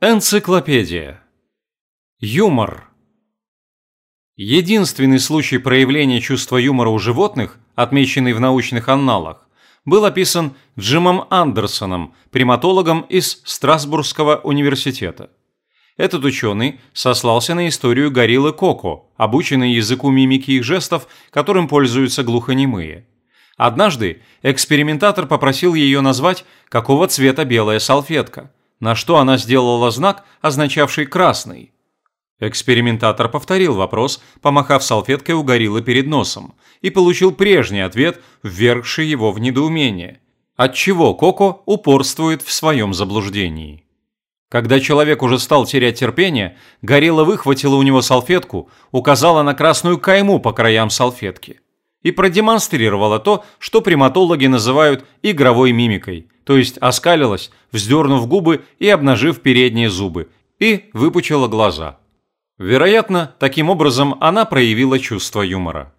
Энциклопедия. Юмор. Единственный случай проявления чувства юмора у животных, отмеченный в научных анналах, был описан Джимом Андерсоном, приматологом из Страсбургского университета. Этот ученый сослался на историю гориллы Коко, обученной языку мимики и жестов, которым пользуются глухонемые. Однажды экспериментатор попросил ее назвать, какого цвета белая салфетка, на что она сделала знак, означавший «красный». Экспериментатор повторил вопрос, помахав салфеткой у гориллы перед носом, и получил прежний ответ, ввергший его в недоумение. Отчего Коко упорствует в своем заблуждении. Когда человек уже стал терять терпение, горилла выхватила у него салфетку, указала на красную кайму по краям салфетки и продемонстрировала то, что приматологи называют игровой мимикой, то есть оскалилась, вздернув губы и обнажив передние зубы, и выпучила глаза. Вероятно, таким образом она проявила чувство юмора.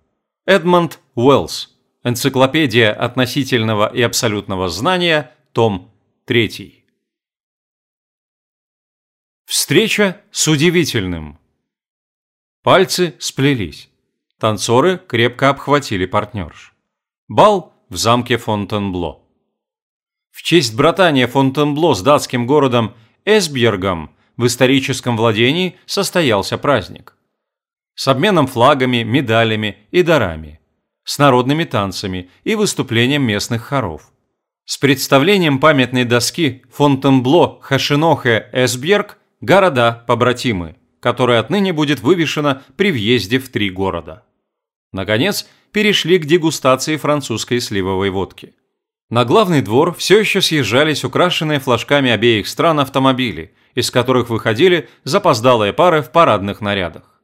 Эдмонд Уэллс. Энциклопедия относительного и абсолютного знания, том 3. Встреча с удивительным. Пальцы сплелись. Танцоры крепко обхватили партнерш. Бал в замке Фонтенбло. В честь братания Фонтенбло с датским городом Эсбьергом в историческом владении состоялся праздник. С обменом флагами, медалями и дарами. С народными танцами и выступлением местных хоров. С представлением памятной доски Фонтенбло, Хашинохе, Эсбьерг «Города-побратимы», которая отныне будет вывешена при въезде в три города. Наконец, перешли к дегустации французской сливовой водки. На главный двор все еще съезжались украшенные флажками обеих стран автомобили, из которых выходили запоздалые пары в парадных нарядах.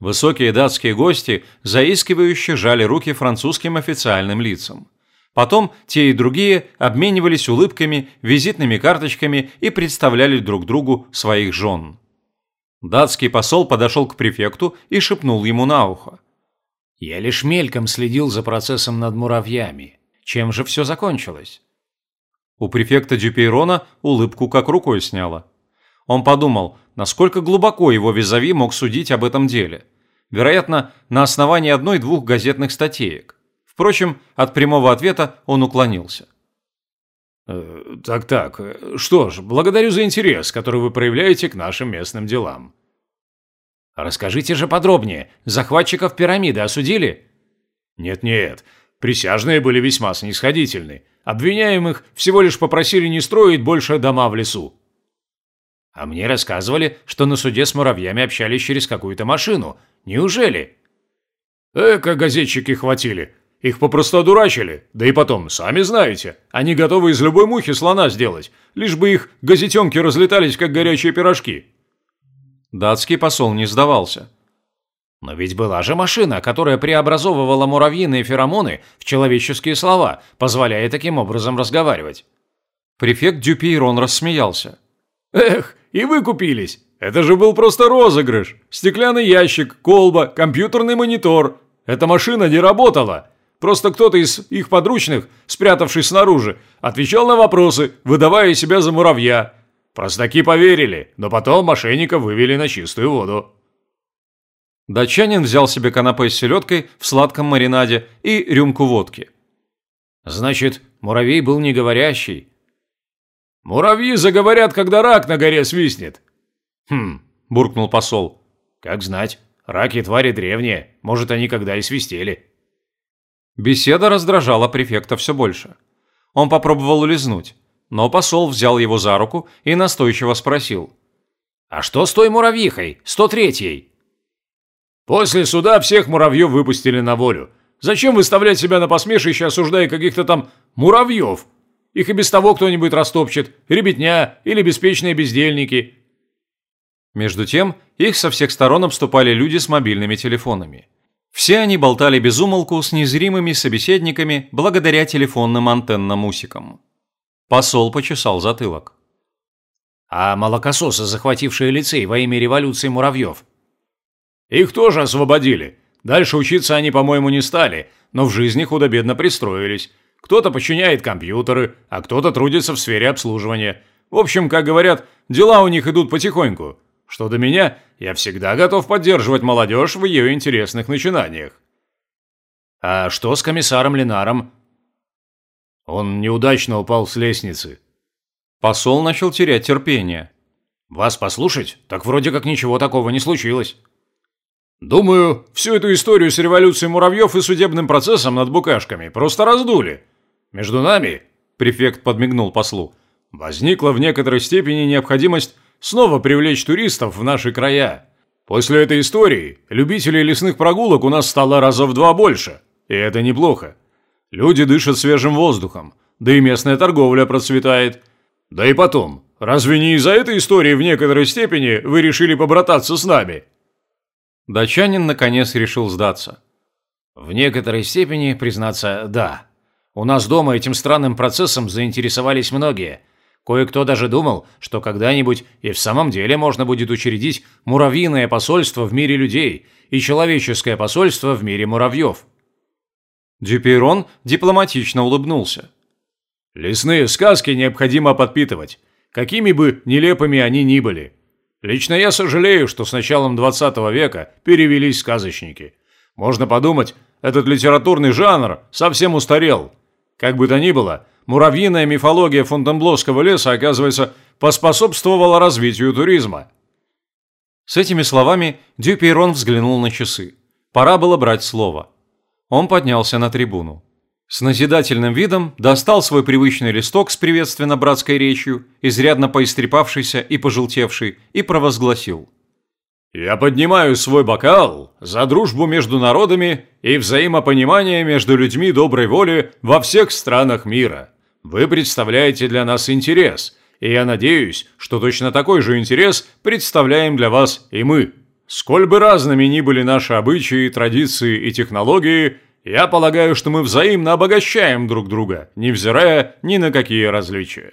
Высокие датские гости заискивающе жали руки французским официальным лицам. Потом те и другие обменивались улыбками, визитными карточками и представляли друг другу своих жен. Датский посол подошел к префекту и шепнул ему на ухо. «Я лишь мельком следил за процессом над муравьями. Чем же все закончилось? У префекта Дюпейрона улыбку как рукой сняло. Он подумал, насколько глубоко его визави мог судить об этом деле. Вероятно, на основании одной-двух газетных статеек. Впрочем, от прямого ответа он уклонился. «Так-так, э, что ж, благодарю за интерес, который вы проявляете к нашим местным делам». «Расскажите же подробнее. Захватчиков пирамиды осудили?» «Нет-нет, Присяжные были весьма снисходительны. Обвиняемых всего лишь попросили не строить больше дома в лесу. А мне рассказывали, что на суде с муравьями общались через какую-то машину. Неужели? Эка, газетчики хватили. Их попросту одурачили. Да и потом, сами знаете, они готовы из любой мухи слона сделать, лишь бы их газетенки разлетались, как горячие пирожки. Датский посол не сдавался. Но ведь была же машина, которая преобразовывала муравьиные феромоны в человеческие слова, позволяя таким образом разговаривать. Префект Дюпейрон рассмеялся. «Эх, и вы купились! Это же был просто розыгрыш! Стеклянный ящик, колба, компьютерный монитор. Эта машина не работала. Просто кто-то из их подручных, спрятавшись снаружи, отвечал на вопросы, выдавая себя за муравья. Простаки поверили, но потом мошенников вывели на чистую воду». Датчанин взял себе канапе с селедкой в сладком маринаде и рюмку водки. «Значит, муравей был не говорящий?» «Муравьи заговорят, когда рак на горе свистнет». «Хм», – буркнул посол. «Как знать, раки твари древние, может, они когда и свистели». Беседа раздражала префекта все больше. Он попробовал улизнуть, но посол взял его за руку и настойчиво спросил. «А что с той муравьихой, 103-й?» После суда всех муравьев выпустили на волю. Зачем выставлять себя на посмешище, осуждая каких-то там муравьев? Их и без того кто-нибудь растопчет, ребятня или беспечные бездельники. Между тем, их со всех сторон обступали люди с мобильными телефонами. Все они болтали без умолку с незримыми собеседниками благодаря телефонным антеннам усикам. Посол почесал затылок. «А молокососы, захватившие лицей во имя революции муравьев, их тоже освободили. Дальше учиться они, по-моему, не стали, но в жизни худо-бедно пристроились. Кто-то починяет компьютеры, а кто-то трудится в сфере обслуживания. В общем, как говорят, дела у них идут потихоньку. Что до меня, я всегда готов поддерживать молодежь в ее интересных начинаниях. А что с комиссаром Ленаром? Он неудачно упал с лестницы. Посол начал терять терпение. Вас послушать? Так вроде как ничего такого не случилось. Думаю, всю эту историю с революцией муравьев и судебным процессом над букашками просто раздули. Между нами, префект подмигнул послу, возникла в некоторой степени необходимость снова привлечь туристов в наши края. После этой истории любителей лесных прогулок у нас стало раза в два больше, и это неплохо. Люди дышат свежим воздухом, да и местная торговля процветает. Да и потом, разве не из-за этой истории в некоторой степени вы решили побрататься с нами?» Дачанин наконец решил сдаться. В некоторой степени, признаться, да. У нас дома этим странным процессом заинтересовались многие. Кое-кто даже думал, что когда-нибудь и в самом деле можно будет учредить муравьиное посольство в мире людей и человеческое посольство в мире муравьев. Дюпейрон дипломатично улыбнулся. «Лесные сказки необходимо подпитывать, какими бы нелепыми они ни были. Лично я сожалею, что с началом 20 века перевелись сказочники. Можно подумать, этот литературный жанр совсем устарел. Как бы то ни было, муравьиная мифология Фонтенбловского леса, оказывается, поспособствовала развитию туризма. С этими словами Дюпейрон взглянул на часы. Пора было брать слово. Он поднялся на трибуну. С назидательным видом достал свой привычный листок с приветственно-братской речью, изрядно поистрепавшийся и пожелтевший, и провозгласил. «Я поднимаю свой бокал за дружбу между народами и взаимопонимание между людьми доброй воли во всех странах мира. Вы представляете для нас интерес, и я надеюсь, что точно такой же интерес представляем для вас и мы. Сколь бы разными ни были наши обычаи, традиции и технологии – я полагаю, что мы взаимно обогащаем друг друга, невзирая ни на какие различия.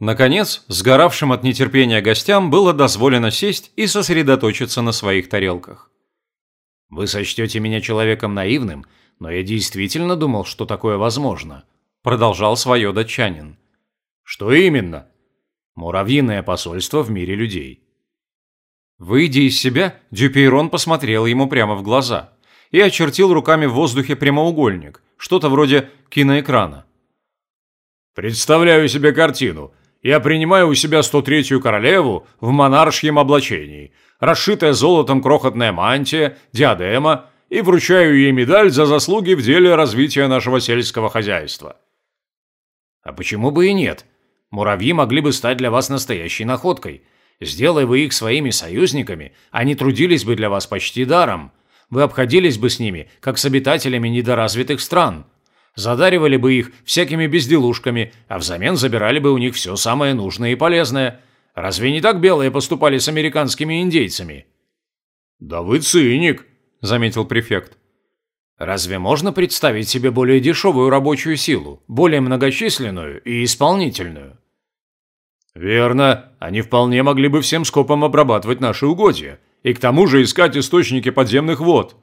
Наконец, сгоравшим от нетерпения гостям было дозволено сесть и сосредоточиться на своих тарелках. «Вы сочтете меня человеком наивным, но я действительно думал, что такое возможно», – продолжал свое датчанин. «Что именно?» «Муравьиное посольство в мире людей». Выйдя из себя, Дюпейрон посмотрел ему прямо в глаза – и очертил руками в воздухе прямоугольник, что-то вроде киноэкрана. «Представляю себе картину. Я принимаю у себя 103-ю королеву в монаршьем облачении, расшитая золотом крохотная мантия, диадема, и вручаю ей медаль за заслуги в деле развития нашего сельского хозяйства». «А почему бы и нет? Муравьи могли бы стать для вас настоящей находкой. Сделай вы их своими союзниками, они трудились бы для вас почти даром вы обходились бы с ними, как с обитателями недоразвитых стран. Задаривали бы их всякими безделушками, а взамен забирали бы у них все самое нужное и полезное. Разве не так белые поступали с американскими индейцами?» «Да вы циник», – заметил префект. «Разве можно представить себе более дешевую рабочую силу, более многочисленную и исполнительную?» «Верно. Они вполне могли бы всем скопом обрабатывать наши угодья и к тому же искать источники подземных вод.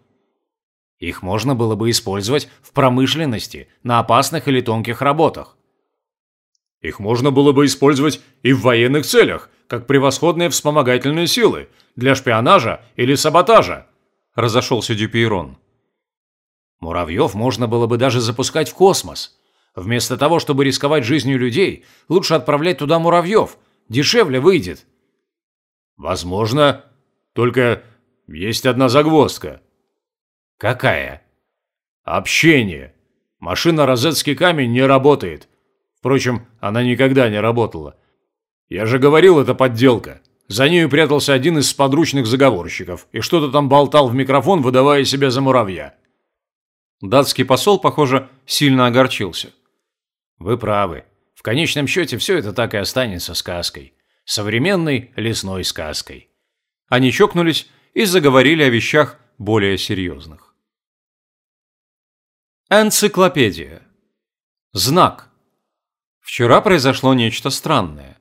Их можно было бы использовать в промышленности, на опасных или тонких работах. Их можно было бы использовать и в военных целях, как превосходные вспомогательные силы, для шпионажа или саботажа, разошелся Дюпейрон. Муравьев можно было бы даже запускать в космос. Вместо того, чтобы рисковать жизнью людей, лучше отправлять туда муравьев. Дешевле выйдет. Возможно, только есть одна загвоздка. Какая? Общение. Машина «Розетский камень» не работает. Впрочем, она никогда не работала. Я же говорил, это подделка. За нею прятался один из подручных заговорщиков и что-то там болтал в микрофон, выдавая себя за муравья. Датский посол, похоже, сильно огорчился. Вы правы. В конечном счете все это так и останется сказкой. Современной лесной сказкой. Они чокнулись и заговорили о вещах более серьезных. Энциклопедия. Знак. Вчера произошло нечто странное.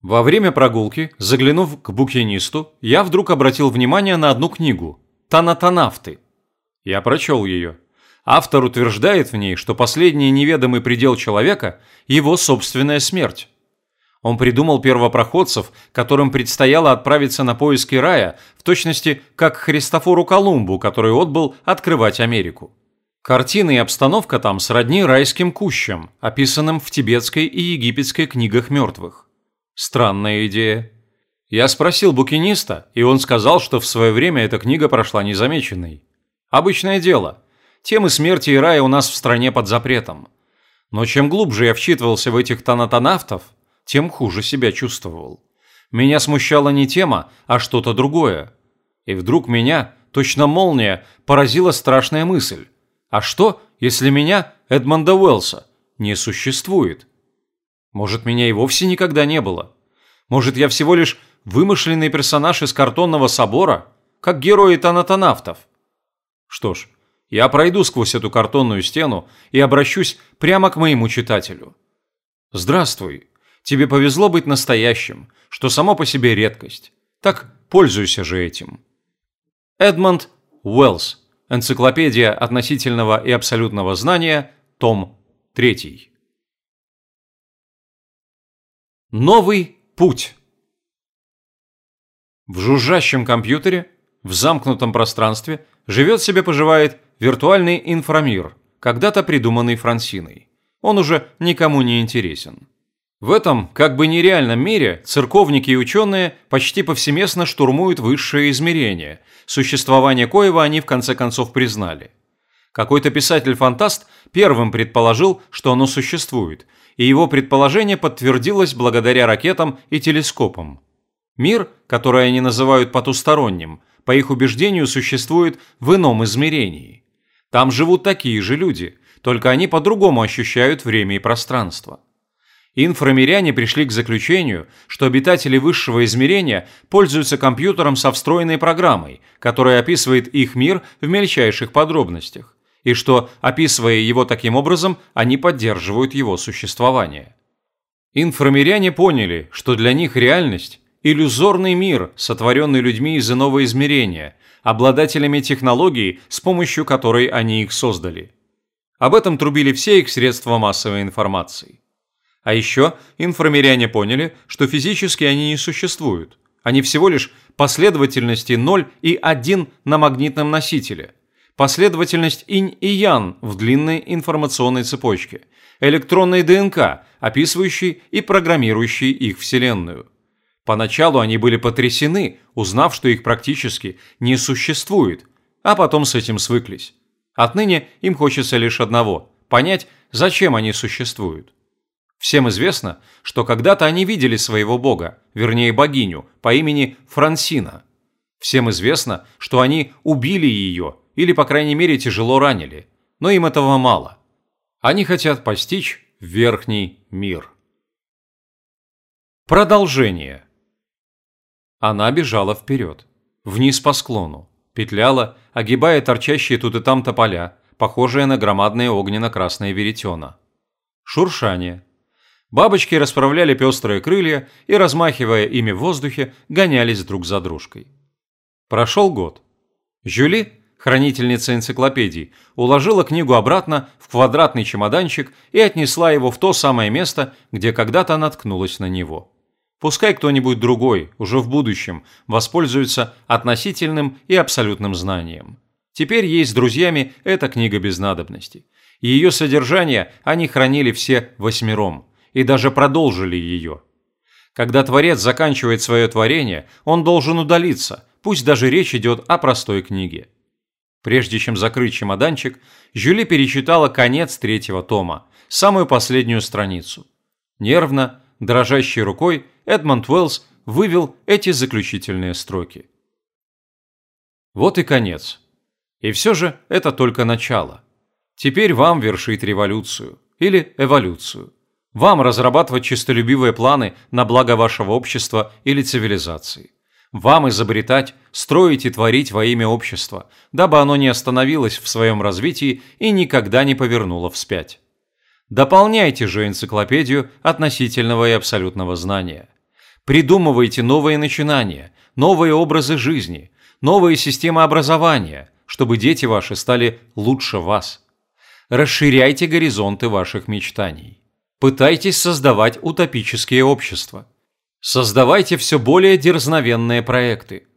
Во время прогулки, заглянув к букинисту, я вдруг обратил внимание на одну книгу «Танатанафты». Я прочел ее. Автор утверждает в ней, что последний неведомый предел человека – его собственная смерть. Он придумал первопроходцев, которым предстояло отправиться на поиски рая, в точности как Христофору Колумбу, который отбыл открывать Америку. Картины и обстановка там сродни райским кущам, описанным в тибетской и египетской книгах мертвых. Странная идея. Я спросил букиниста, и он сказал, что в свое время эта книга прошла незамеченной. Обычное дело. Темы смерти и рая у нас в стране под запретом. Но чем глубже я вчитывался в этих тонатонавтов, тем хуже себя чувствовал. Меня смущала не тема, а что-то другое. И вдруг меня, точно молния, поразила страшная мысль. А что, если меня, Эдмонда Уэллса, не существует? Может, меня и вовсе никогда не было? Может, я всего лишь вымышленный персонаж из картонного собора, как герои тонатонавтов? Что ж, я пройду сквозь эту картонную стену и обращусь прямо к моему читателю. Здравствуй, Тебе повезло быть настоящим, что само по себе редкость. Так пользуйся же этим. Эдмонд Уэллс. Энциклопедия относительного и абсолютного знания. Том 3. Новый путь. В жужжащем компьютере, в замкнутом пространстве, живет себе поживает виртуальный инфрамир, когда-то придуманный Франсиной. Он уже никому не интересен. В этом как бы нереальном мире церковники и ученые почти повсеместно штурмуют высшее измерение, существование коего они в конце концов признали. Какой-то писатель-фантаст первым предположил, что оно существует, и его предположение подтвердилось благодаря ракетам и телескопам. Мир, который они называют потусторонним, по их убеждению существует в ином измерении. Там живут такие же люди, только они по-другому ощущают время и пространство. Инфрамиряне пришли к заключению, что обитатели высшего измерения пользуются компьютером со встроенной программой, которая описывает их мир в мельчайших подробностях, и что, описывая его таким образом, они поддерживают его существование. Инфрамиряне поняли, что для них реальность – иллюзорный мир, сотворенный людьми из иного измерения, обладателями технологии, с помощью которой они их создали. Об этом трубили все их средства массовой информации. А еще инфрамиряне поняли, что физически они не существуют. Они всего лишь последовательности 0 и 1 на магнитном носителе. Последовательность инь и ян в длинной информационной цепочке. Электронной ДНК, описывающей и программирующей их Вселенную. Поначалу они были потрясены, узнав, что их практически не существует, а потом с этим свыклись. Отныне им хочется лишь одного – понять, зачем они существуют. Всем известно, что когда-то они видели своего бога, вернее богиню, по имени Франсина. Всем известно, что они убили ее, или, по крайней мере, тяжело ранили. Но им этого мало. Они хотят постичь верхний мир. Продолжение. Она бежала вперед, вниз по склону, петляла, огибая торчащие тут и там тополя, похожие на громадные огненно-красные веретена. Шуршание, Бабочки расправляли пестрые крылья и, размахивая ими в воздухе, гонялись друг за дружкой. Прошел год. Жюли, хранительница энциклопедий, уложила книгу обратно в квадратный чемоданчик и отнесла его в то самое место, где когда-то наткнулась на него. Пускай кто-нибудь другой, уже в будущем, воспользуется относительным и абсолютным знанием. Теперь ей с друзьями эта книга без надобности. Ее содержание они хранили все восьмером – и даже продолжили ее. Когда Творец заканчивает свое творение, он должен удалиться, пусть даже речь идет о простой книге. Прежде чем закрыть чемоданчик, Жюли перечитала конец третьего тома, самую последнюю страницу. Нервно, дрожащей рукой, Эдмонд Уэллс вывел эти заключительные строки. Вот и конец. И все же это только начало. Теперь вам вершить революцию или эволюцию. Вам разрабатывать честолюбивые планы на благо вашего общества или цивилизации. Вам изобретать, строить и творить во имя общества, дабы оно не остановилось в своем развитии и никогда не повернуло вспять. Дополняйте же энциклопедию относительного и абсолютного знания. Придумывайте новые начинания, новые образы жизни, новые системы образования, чтобы дети ваши стали лучше вас. Расширяйте горизонты ваших мечтаний. Пытайтесь создавать утопические общества. Создавайте все более дерзновенные проекты.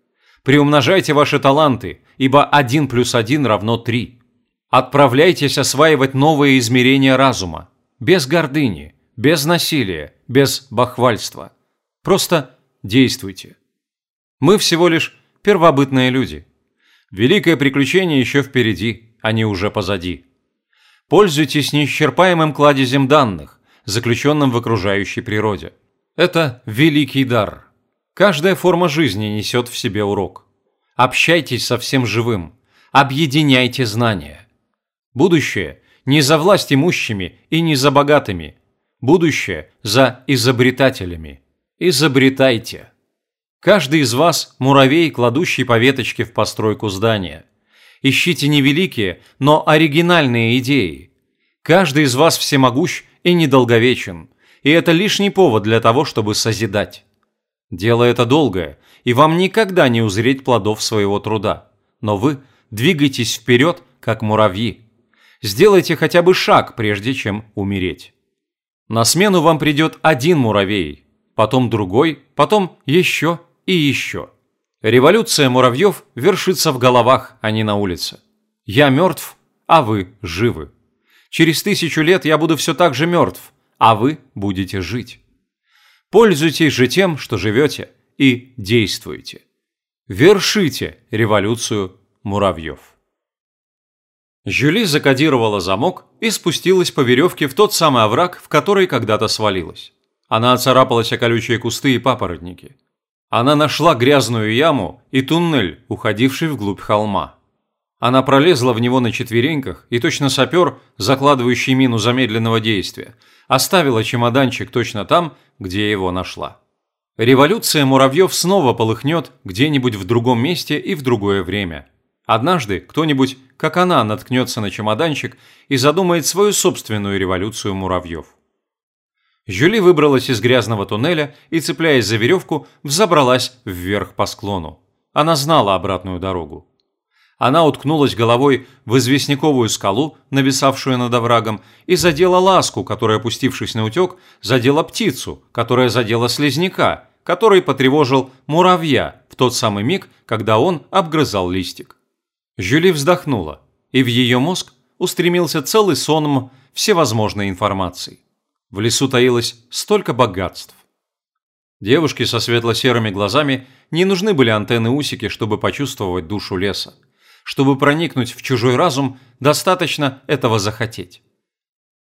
Приумножайте ваши таланты, ибо 1 плюс 1 равно 3. Отправляйтесь осваивать новые измерения разума. Без гордыни, без насилия, без бахвальства. Просто действуйте. Мы всего лишь первобытные люди. Великое приключение еще впереди, а не уже позади. Пользуйтесь неисчерпаемым кладезем данных, заключенным в окружающей природе. Это великий дар. Каждая форма жизни несет в себе урок. Общайтесь со всем живым. Объединяйте знания. Будущее не за власть имущими и не за богатыми. Будущее за изобретателями. Изобретайте. Каждый из вас – муравей, кладущий по веточке в постройку здания. Ищите не великие, но оригинальные идеи. Каждый из вас всемогущ и недолговечен, и это лишний повод для того, чтобы созидать. Дело это долгое, и вам никогда не узреть плодов своего труда. Но вы двигайтесь вперед, как муравьи. Сделайте хотя бы шаг, прежде чем умереть. На смену вам придет один муравей, потом другой, потом еще и еще. Революция муравьев вершится в головах, а не на улице. Я мертв, а вы живы. Через тысячу лет я буду все так же мертв, а вы будете жить. Пользуйтесь же тем, что живете, и действуйте. Вершите революцию муравьев. Жюли закодировала замок и спустилась по веревке в тот самый овраг, в который когда-то свалилась. Она оцарапалась о колючие кусты и папоротники. Она нашла грязную яму и туннель, уходивший вглубь холма. Она пролезла в него на четвереньках и точно сапер, закладывающий мину замедленного действия, оставила чемоданчик точно там, где его нашла. Революция муравьев снова полыхнет где-нибудь в другом месте и в другое время. Однажды кто-нибудь, как она, наткнется на чемоданчик и задумает свою собственную революцию муравьев. Жюли выбралась из грязного туннеля и, цепляясь за веревку, взобралась вверх по склону. Она знала обратную дорогу. Она уткнулась головой в известняковую скалу, нависавшую над оврагом, и задела ласку, которая, опустившись на утек, задела птицу, которая задела слизняка, который потревожил муравья в тот самый миг, когда он обгрызал листик. Жюли вздохнула, и в ее мозг устремился целый сонм всевозможной информации. В лесу таилось столько богатств. Девушке со светло-серыми глазами не нужны были антенны-усики, чтобы почувствовать душу леса. Чтобы проникнуть в чужой разум, достаточно этого захотеть.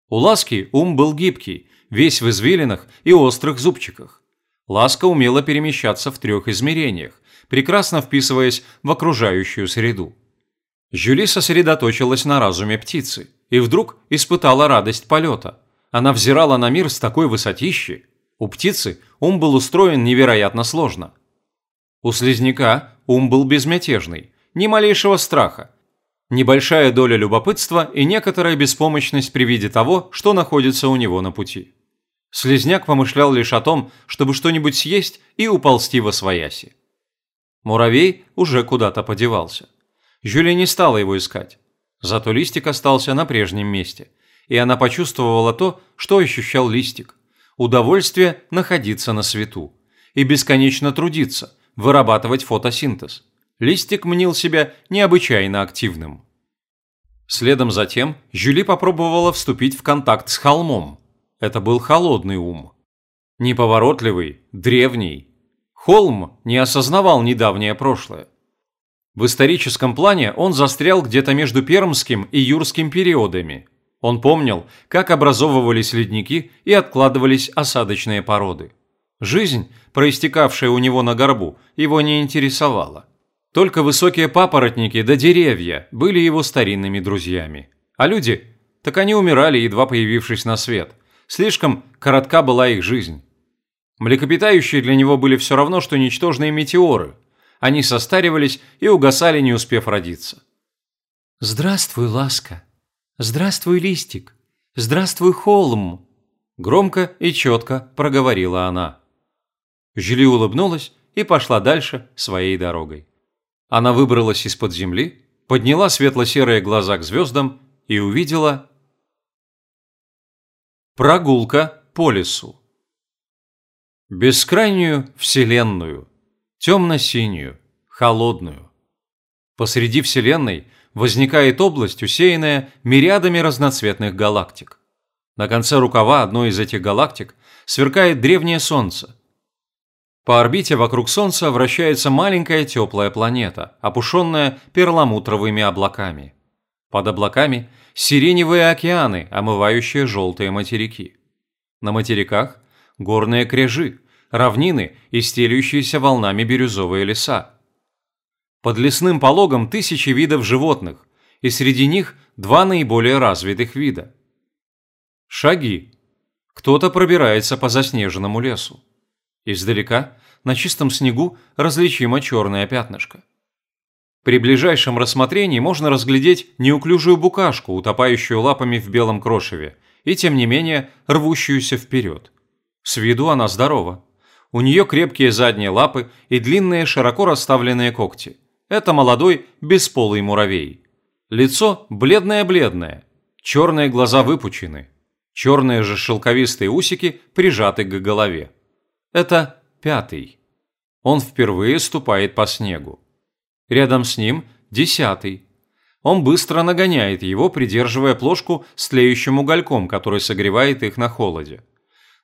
У Ласки ум был гибкий, весь в извилинах и острых зубчиках. Ласка умела перемещаться в трех измерениях, прекрасно вписываясь в окружающую среду. Жюли сосредоточилась на разуме птицы и вдруг испытала радость полета. Она взирала на мир с такой высотищи. У птицы ум был устроен невероятно сложно. У слизняка ум был безмятежный, ни малейшего страха. Небольшая доля любопытства и некоторая беспомощность при виде того, что находится у него на пути. Слизняк помышлял лишь о том, чтобы что-нибудь съесть и уползти во свояси. Муравей уже куда-то подевался. Жюли не стала его искать. Зато листик остался на прежнем месте, и она почувствовала то, что ощущал листик. Удовольствие находиться на свету и бесконечно трудиться, вырабатывать фотосинтез. Листик мнил себя необычайно активным. Следом за тем Жюли попробовала вступить в контакт с холмом. Это был холодный ум. Неповоротливый, древний. Холм не осознавал недавнее прошлое. В историческом плане он застрял где-то между Пермским и Юрским периодами. Он помнил, как образовывались ледники и откладывались осадочные породы. Жизнь, проистекавшая у него на горбу, его не интересовала. Только высокие папоротники да деревья были его старинными друзьями. А люди, так они умирали, едва появившись на свет. Слишком коротка была их жизнь. Млекопитающие для него были все равно, что ничтожные метеоры. Они состаривались и угасали, не успев родиться. «Здравствуй, ласка! Здравствуй, листик! Здравствуй, холм!» Громко и четко проговорила она. Жюли улыбнулась и пошла дальше своей дорогой. Она выбралась из-под земли, подняла светло-серые глаза к звездам и увидела Прогулка по лесу. Бескрайнюю вселенную, темно-синюю, холодную. Посреди вселенной возникает область, усеянная мириадами разноцветных галактик. На конце рукава одной из этих галактик сверкает древнее Солнце. По орбите вокруг Солнца вращается маленькая теплая планета, опушенная перламутровыми облаками. Под облаками – сиреневые океаны, омывающие желтые материки. На материках – горные кряжи, равнины и стелющиеся волнами бирюзовые леса. Под лесным пологом тысячи видов животных, и среди них два наиболее развитых вида. Шаги. Кто-то пробирается по заснеженному лесу. Издалека, на чистом снегу, различимо черное пятнышко. При ближайшем рассмотрении можно разглядеть неуклюжую букашку, утопающую лапами в белом крошеве, и тем не менее рвущуюся вперед. С виду она здорова. У нее крепкие задние лапы и длинные широко расставленные когти. Это молодой бесполый муравей. Лицо бледное-бледное, черные глаза выпучены, черные же шелковистые усики прижаты к голове. Это пятый. Он впервые ступает по снегу. Рядом с ним десятый. Он быстро нагоняет его, придерживая плошку с тлеющим угольком, который согревает их на холоде.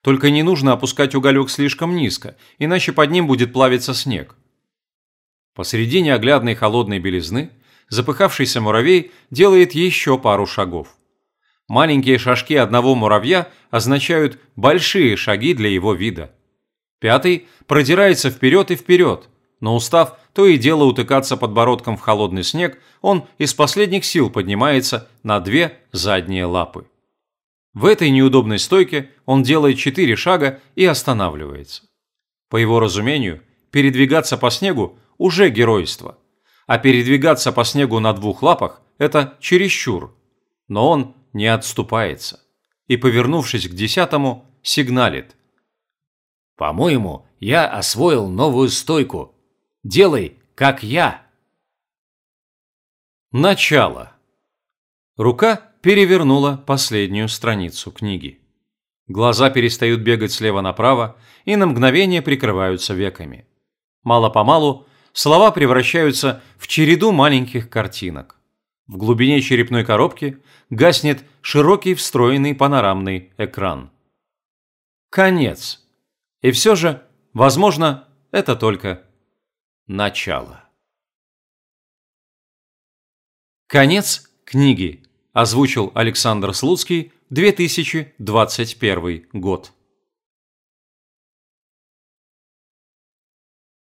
Только не нужно опускать уголек слишком низко, иначе под ним будет плавиться снег. Посреди неоглядной холодной белизны запыхавшийся муравей делает еще пару шагов. Маленькие шажки одного муравья означают большие шаги для его вида. Пятый продирается вперед и вперед, но устав то и дело утыкаться подбородком в холодный снег, он из последних сил поднимается на две задние лапы. В этой неудобной стойке он делает четыре шага и останавливается. По его разумению, передвигаться по снегу уже геройство, а передвигаться по снегу на двух лапах – это чересчур. Но он не отступается и, повернувшись к десятому, сигналит. «По-моему, я освоил новую стойку», Делай, как я. Начало. Рука перевернула последнюю страницу книги. Глаза перестают бегать слева направо и на мгновение прикрываются веками. Мало-помалу слова превращаются в череду маленьких картинок. В глубине черепной коробки гаснет широкий встроенный панорамный экран. Конец. И все же, возможно, это только Начало. Конец книги. Озвучил Александр Слуцкий, 2021 год.